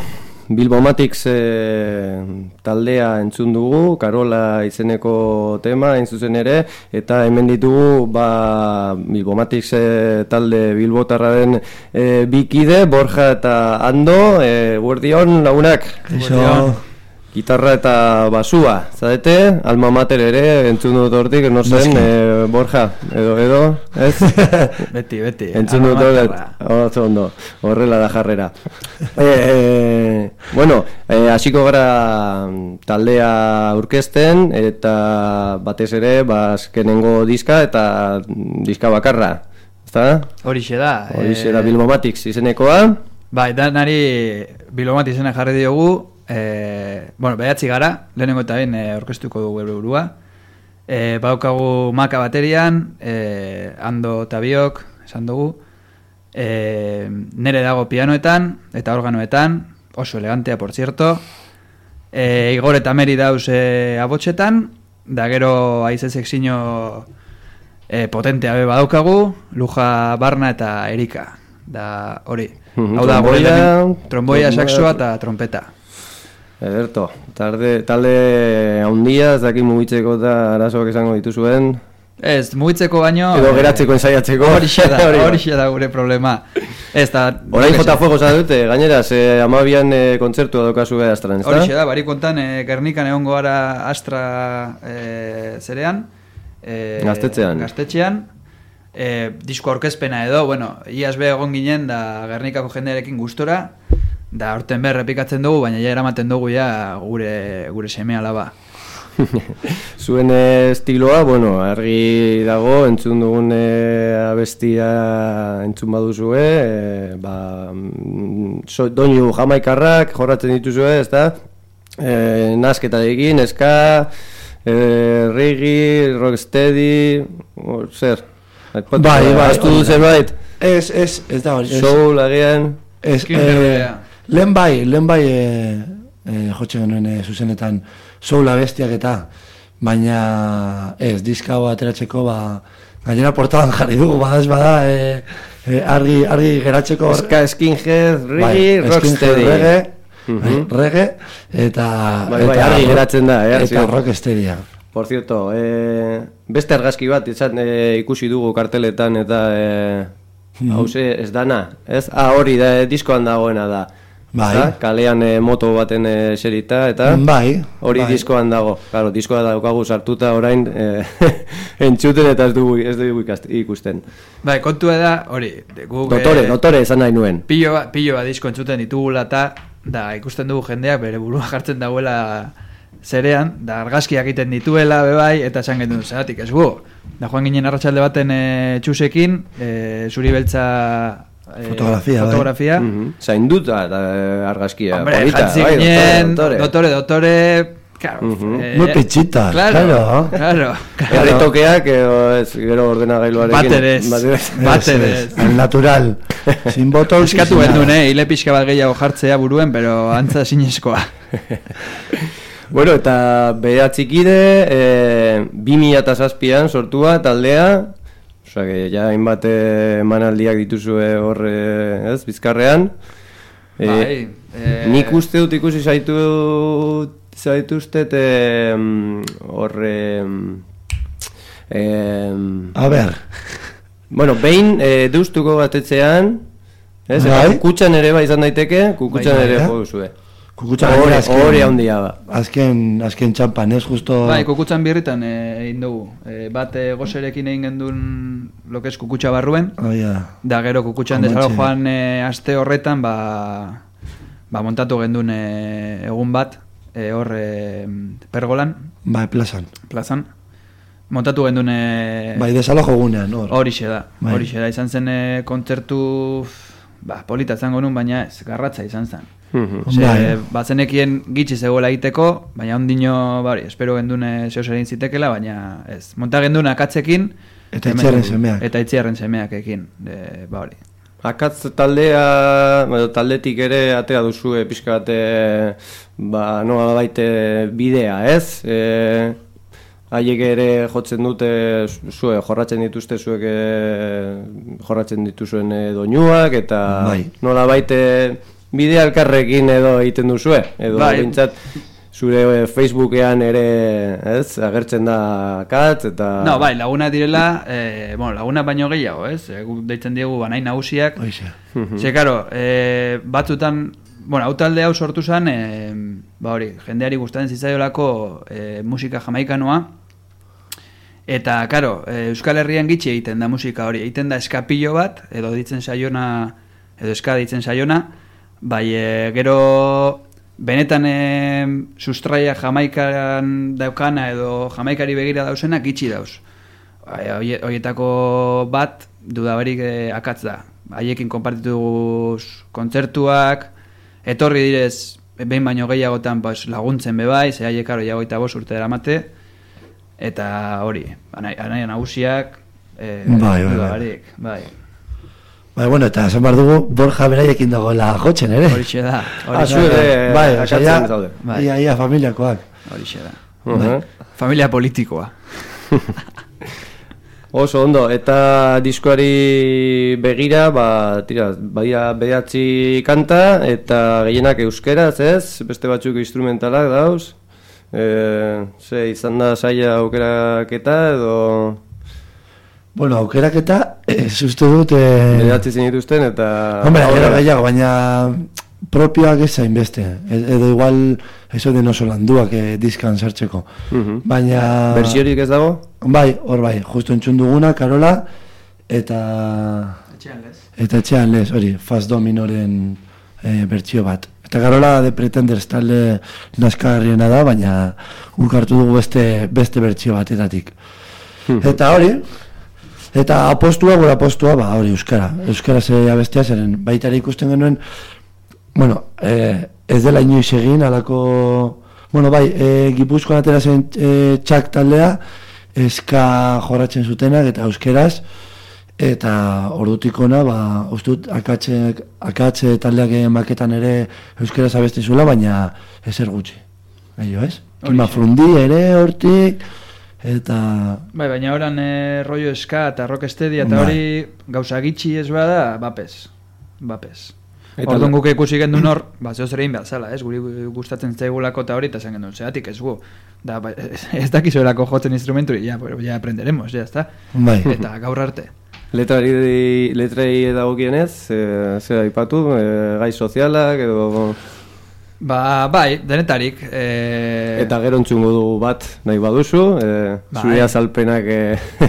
Bilbomatics e, taldea entzun dugu, Karola izeneko tema hain zuzen ere, eta hemen ditugu ba, Bilbomatics e, talde Bilbotarraren e, bikide, Borja eta Ando, e, guardion lagunak. Eso. Gitarra eta basua, zadete, alma mater ere, entzun dut hortik, no zen, e, Borja, edo, edo, ez? [LAUGHS] Beti, beti. Entzun dut horret, oso ondo, horrela da jarrera. e, e, bueno, e, hasiko gara taldea aurkezten eta batez ere, ba, azkenengo diska eta diska bakarra, ezta? Horixe da. Horixe da Bilbomatics izenekoa. Bai, danari Bilbomati izena jarri diogu, e, bueno, behatzi gara, lehenengo eta behin e, orkestuko dugu gure burua. E, Baukagu maka baterian, e, ando eta biok, esan dugu. E, nere dago pianoetan eta organoetan, oso elegantea, por cierto. E, Igor eta Meri dauz e, abotxetan, da gero aizezek zino e, potentea be badaukagu, Luja Barna eta Erika. Da hori. Hau da, tromboia, saxoa eta trompeta. Ederto, talde, talde handia, ez dakit mugitzeko eta arazoak esango dituzuen, Ez, mugitzeko baino... edo eh, geratzeko ensaiatzeko. Horixe [LAUGHS] da, Hori da. horixe da gure problema. Ez da... Orain jota fuego dute, gainera, ze amabian e, kontzertua daukazu gara astran, ez Horixe da, barik kontan, e, Gernikan egongo gara Astra e, zerean. E, Gaztetxean. Gaztetxean. E, disko aurkezpena edo, bueno, iaz be egon ginen da Gernikako jendearekin gustora. Da, horten repikatzen dugu, baina ja eramaten dugu ja gure, gure seme alaba. [LAUGHS] Zuen eh, estiloa, bueno, argi dago, entzun dugun eh, abestia entzun baduzue, eh, ba, mm, so, doinu jamaikarrak jorratzen dituzue, ez da? Eh, nasketarekin, eska, eh, reggae, rocksteady, o, zer? Bai, bai, ahaztu hori du da. zerbait? Ez, ez, ez da hori. ez. Soul, agian? Ez, eh, Herbea. Lehen bai, lehen bai e, e, jotzen genuen e, zuzenetan soula bestiak eta baina ez, diska ateratzeko ba, gainera portadan jarri dugu, badaz bada e, e, argi, argi geratzeko Eska, skinhead, reggae, bai, rocksteady. reggae, Mhm. bai, reggae, eta, Bai, bai, eta argi geratzen da, eh, eta azken. rocksteadia. Por cierto, eh, beste argazki bat izan, eh, ikusi dugu karteletan eta eh, hause ez dana, ez? Ah, hori da, diskoan dagoena da. Bai. Ezta? Kalean eh, moto baten eh, serita eta Bai, hori bai. diskoan dago. Claro, diskoa daukagu sartuta orain eh, [LAUGHS] entzuten eta ez dugu, ez dugu ikusten. Bai, kontua da, hori, guk... Dotore, eh, dotore esan nahi nuen. Pilo pilo bat disko entzuten ditugula eta da ikusten dugu jendeak bere burua [LAUGHS] jartzen dagoela zerean, da argazkiak egiten dituela bebai, eta esan genuen zeratik ez gu. Da joan ginen arratsalde baten e, txusekin, e, zuri beltza e, Fotografia, bai. fotografia. Mhm. Zainduta da eh, argazkia. Hombre, polita, jantzi bai, ginen, dotore, dotore, dotore, claro, Mhm. eh, Muy pichitas, claro, claro. claro, claro. Erretokeak edo ez, gero ordenagailuarekin. Baterez. Baterez. Baterez. Ez, ez, al natural. Sin botox. [LAUGHS] Eskatu sin gendun, nada. eh, hile pixka bat gehiago jartzea buruen, pero antza sinezkoa. [LAUGHS] Bueno, eta behatzikide, e, 2007an sortua taldea, osea, que ja hainbat eh, emanaldiak dituzue hor, eh, ez, bizkarrean. E, Bai, eh, Nik uste dut ikusi zaitu zaituztet eh, hor... Eh, A ber, bueno, behin eh, deustuko batetzean, ez, Bai. kukutxan ere bai izan daiteke, kukutxan Bai, ere bai, jo duzue. Kukutxa Hori- gainera azken- hori handia ba. Azken, azken txampan, ez justo... Bai, kukutzan birritan eh, egin dugu. Eh, bat eh, gozerekin egin gendun lokez kukutxa barruen, Oh, ja. da gero kukutxan desalo joan eh, aste horretan, ba, ba montatu gendun eh, egun bat, eh, hor eh, pergolan, Bai, plazan. plazan. Montatu gendun eh, Bai, desalojo gunean, hor. horixe da, Bai. horixe da, izan zen eh, kontzertu ba, polita zango nun, baina ez, garratza izan zen. Mhm. Ze, Bai. bazenekien gitxi zegoela egiteko, baina ondino, bari, espero gendune zehoz egin zitekela, baina ez. Monta genduna akatzekin, Eta itziarren semeak. Eta itziarren semeak ekin, de, ba hori. Akatz taldea, edo taldetik ere atera duzu e, pixka bat, e, ba, noa baite bidea, ez? E, haiek ere jotzen dute, zue, jorratzen dituzte zuek e, jorratzen dituzuen e, doinuak, eta Bai. nola baite bidea elkarrekin edo egiten duzue, edo Bai. bintzat zure eh, Facebookean ere, ez, agertzen da katz, eta... No, bai, laguna direla, eh, bueno, laguna baino gehiago, ez? Guk deitzen diegu banai nagusiak. Hoize. Ze, karo, eh, batzutan, bueno, hau talde hau sortu zen, eh, ba hori, jendeari gustatzen zitzaiolako eh, musika jamaikanoa, eta, karo, eh, Euskal Herrian gitxi egiten da musika hori, egiten da eskapillo bat, edo ditzen saiona, edo eska ditzen saiona, bai, eh, gero benetan eh, sustraia jamaikan daukana edo jamaikari begira dauzena gitxi dauz. Bai, Hoietako bat dudabarik eh, akatz da. Haiekin konpartitu kontzertuak, etorri direz behin baino gehiagotan pues, laguntzen bebai, ze haiek karo jagoita bost urte eramate, eta hori, anai, anaia nagusiak, eh, Bai, bai, bai. Bai. Bai, bueno, eta esan behar dugu, Borja beraiekin dagoela jotzen, ere? Horixe da, Ah, horixe da, ere bai, akatzen zaude. Bai. Ia, ia, familiakoak. horixe da. Uh Familia politikoa. [LAUGHS] Oso ondo, eta diskoari begira, ba, tira, badira behatzi kanta, eta gehienak euskeraz, ez? Beste batzuk instrumentalak dauz. E, ze, izan da saia aukeraketa, edo Bueno, aukerak eta, ez uste dut... Eh, behatzi zen dituzten, eta... Hombre, gero gehiago, baina propioak ez zain beste. E- Edo igual, eso de oso landuak eh, diskan sartzeko. Mhm. Baina... Bersiorik ez dago? Bai, hor bai, justo entzun duguna, Karola, eta... Eta etxean lez, hori, Fast Dominoren e, bertsio bat. Eta Karola de Pretenders talde naskarriena da, baina guk hartu dugu beste, beste bertsio batetatik. Eta hori, eta apostua, gure apostua, ba, hori, Euskara. Euskara ze abestia zeren, baita ere ikusten genuen, bueno, e, ez dela inoiz egin, alako, bueno, bai, e, Gipuzkoan atera zen e, txak taldea, eska jorratzen zutenak eta euskeraz, eta ordutik ona, ba, uste dut, akatze, akatze taldeak maketan ere euskeraz abesten zuela, baina ezer gutxi. Gaio, ez? Kima frundi ere hortik, eta... Bai, baina oran e, rollo eska eta rocksteady eta Bai. hori gauza gitxi ez bada, bapez. Bapez. Eta Orduan guk ikusi gendun hor, ba, egin behar zala, ez? Guri gustatzen zaigulako eta hori, eta zen gendun, zeatik ez gu. Da, ba, [LAUGHS] ez, ez dakizuelako jotzen instrumentu, ja, pero ya aprenderemos, ya está. Bai. Eta gaur arte. [LAUGHS] Letrari, letrei dagokienez, e, zer aipatu, e, gai sozialak, edo... Ba, bai, denetarik. E, Eta gero entzungo dugu bat nahi baduzu, e, Bai. zure azalpenak e,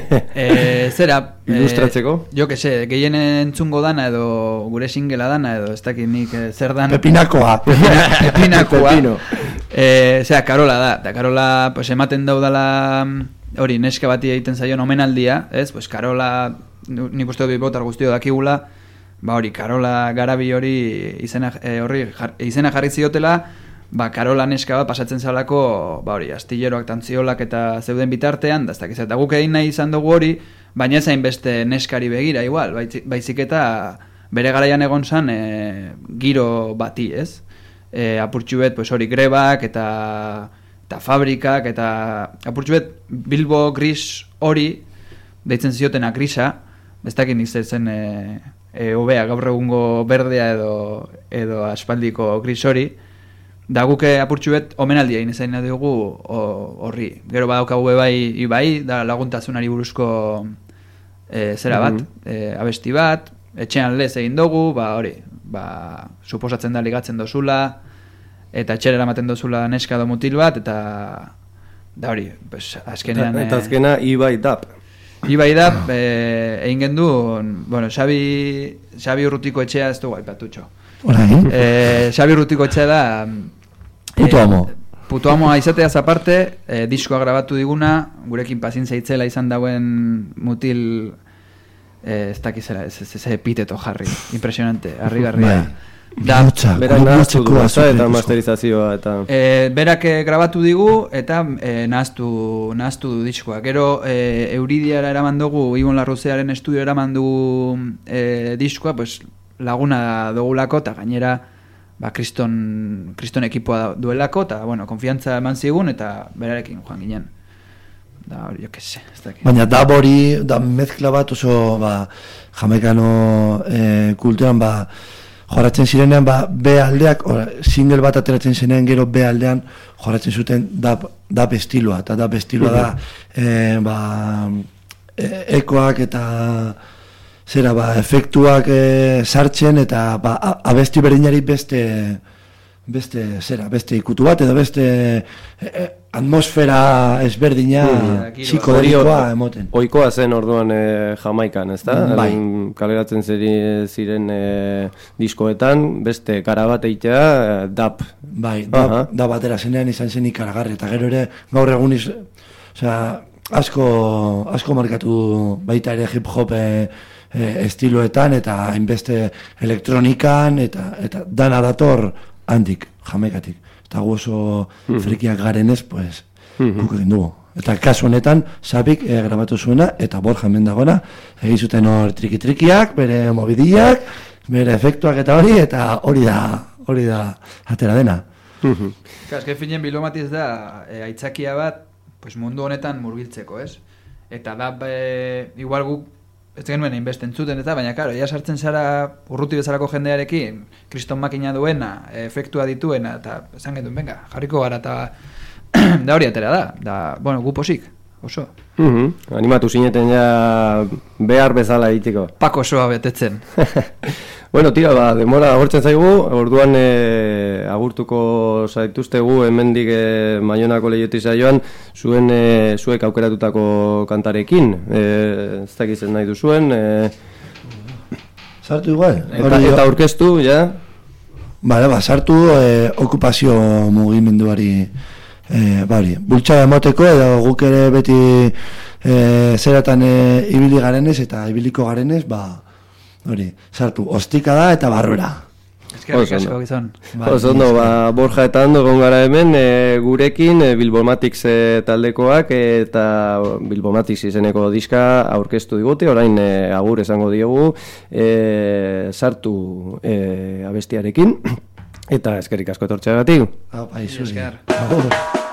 [LAUGHS] E, zera e, [LAUGHS] Ilustratzeko? Jo que se, gehien entzungo dana edo gure singela dana edo ez dakit nik eh, zer dan Pepinakoa. [LAUGHS] Pepina, Pepinakoa Pepino. e, Zera, Karola da Eta Karola pues, ematen daudala Hori, neska bati egiten zaion omenaldia Ez, pues Karola Nik uste dut botar guztio dakigula Ba hori, Karola garabi hori izena, e, horri, jar, izena jarri ziotela ba, Karola neska bat pasatzen zalako, ba hori, astilleroak tantziolak eta zeuden bitartean, da ez eta guk egin nahi izan dugu hori, baina ezain beste neskari begira, igual, baizik eta bere garaian egon zan e, giro bati, ez? E, apurtxu bet, pues hori, grebak eta eta fabrikak, eta apurtxu bet, Bilbo gris hori, deitzen ziotena grisa, ez dakit nik zen e, e, obea gaur egungo berdea edo, edo aspaldiko gris hori, da guke apurtxu bet omenaldia egin ezain dugu horri. Gero badaukagu bai ibai, da laguntasunari buruzko e, zera bat, e, abesti bat, etxean lez egin dugu, ba hori, ba, suposatzen da ligatzen dozula, eta etxera eramaten dozula neska edo mutil bat, eta da hori, pues, azkenean... eta eh, azkena Ibai Dap. Ibai da, e, egin gendu, bueno, Xabi, Xabi Urrutiko etxea ez dugu aipatutxo. Orain? E, Xabi Urrutiko etxea da... Puto eh, amo. Puto amoa izateaz aparte, e, diskoa grabatu diguna, gurekin pazientzia itzela izan dauen mutil, e, ez dakizela, ez, ez, ez epiteto jarri, impresionante, harri garria. Bai. Bihotza, Berak nahaztu du, ezta, eta masterizazioa, eta... E, berak eh, grabatu digu eta e, nahaztu, nahaztu du diskoa. Gero e, Euridiara eraman dugu, Ibon Larruzearen estudio eraman dugu e, diskoa, pues, laguna dugulako eta gainera ba, kriston, kriston ekipoa da- duelako eta bueno, konfiantza eman zigun eta berarekin joan ginen. Da, hori, jo que se, ez dakit. Baina da hori, da mezkla bat oso, ba, jamaikano e, kulturan, ba, joratzen zirenean ba, B aldeak, ora, single bat ateratzen zenean gero B aldean joratzen zuten dap, dap estiloa, eta dap estiloa da e, ba, e, ekoak eta zera ba, efektuak e, sartzen eta ba, abesti berdinari beste beste zera, beste ikutu bat edo beste e, e, atmosfera ezberdina Mm. psikodelikoa emoten. Oikoa zen orduan e, Jamaikan, ezta? Bai. Kaleratzen zeri, ziren e, diskoetan, beste kara bat eitea, e, dap. Bai, da, Aha. da batera zenean izan zen ikaragarri, eta gero ere gaur egun iz, osea, asko, asko markatu baita ere hip hop e, e, estiloetan eta hainbeste elektronikan eta, eta dana dator handik, jamaikatik. Eta gu oso frikiak garenez, pues, guk egin dugu. Eta kasu honetan, Sabik e, grabatu zuena, eta Borja hemen dagoena, egin zuten hor triki-trikiak, bere mobidiak, bere efektuak eta hori, eta hori da, hori da, atera dena. Ka, eske finen bilomatiz da e, aitzakia bat pues, mundu honetan murgiltzeko, ez? Eta da, e, igual guk ez genuen inbesten zuten eta, baina karo, ja sartzen zara urruti bezalako jendearekin, kriston makina duena, efektua dituena, eta esan genuen, venga, jarriko gara, eta [CLEARS THROAT] da hori atera da, da, bueno, gu posik, oso. Mhm. Animatu zineten ja behar bezala egiteko. Pako osoa betetzen. [LAUGHS] bueno, tira, ba, demora agortzen zaigu, orduan e, agurtuko zaituztegu hemendik e, Maionako lehioti saioan zuen e, zuek aukeratutako kantarekin. E, ez dakizen nahi duzuen, e, Sartu igual. eta, eta aurkeztu, ja? Bale, ba, sartu eh, okupazio mugimenduari eh, bari, bultxa emoteko edo guk ere beti eh, zeratan eh, ibili garenez eta ibiliko garenez, ba, hori, sartu, ostika da eta barrura. Eskerrik asko ondo. gizon. Bai, Oso ondo, ba, Borja eta Ando egon gara hemen, e, gurekin e, Bilbomatics e, taldekoak eta Bilbomatics izeneko diska aurkeztu digute, orain e, agur esango diegu, e, sartu e, abestiarekin, eta eskerrik asko etortzeagatik. Ah, bai, zuri. esker.